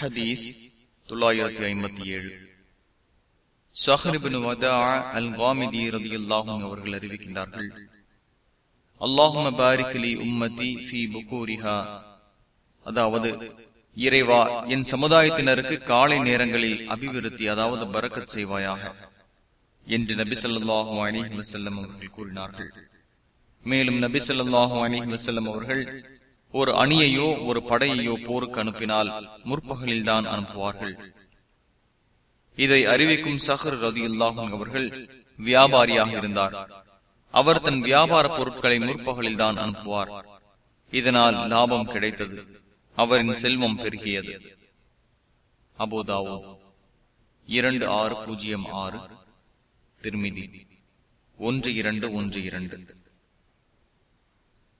ஹதீஸ் தொள்ளாயிரத்தி ஐம்பத்தி ஏழு. சஹரிபின் வதா அல் காமிதி ரதியுல்லாஹும் அவர்கள் அறிவிக்கின்றார்கள். அல்லாஹும உம்மதி ஃபி புகூரிஹா. அதாவது இறைவா என் சமுதாயத்தினருக்கு காலை நேரங்களில் அபிவிருத்தி அதாவது பரக்கத் செய்வாயாக என்று நபி சொல்லாஹு அலிஹி வசல்லம் அவர்கள் கூறினார்கள். மேலும் நபி சொல்லாஹு அலிஹி வசல்லம் அவர்கள் ஒரு அணியையோ ஒரு படையையோ போருக்கு அனுப்பினால் முற்பகலில் தான் அனுப்புவார்கள். இதை அறிவிக்கும் சஹர் ரதியுல்லாஹும் அவர்கள் வியாபாரியாக இருந்தார். அவர் தன் வியாபார பொருட்களை முற்பகலில் தான் அனுப்புவார். இதனால் லாபம் கிடைத்தது. அவரின் செல்வம் பெருகியது. அபோதாவோ இரண்டு ஆறு பூஜ்ஜியம் ஆறு திருமிதி ஒன்று இரண்டு ஒன்று இரண்டு.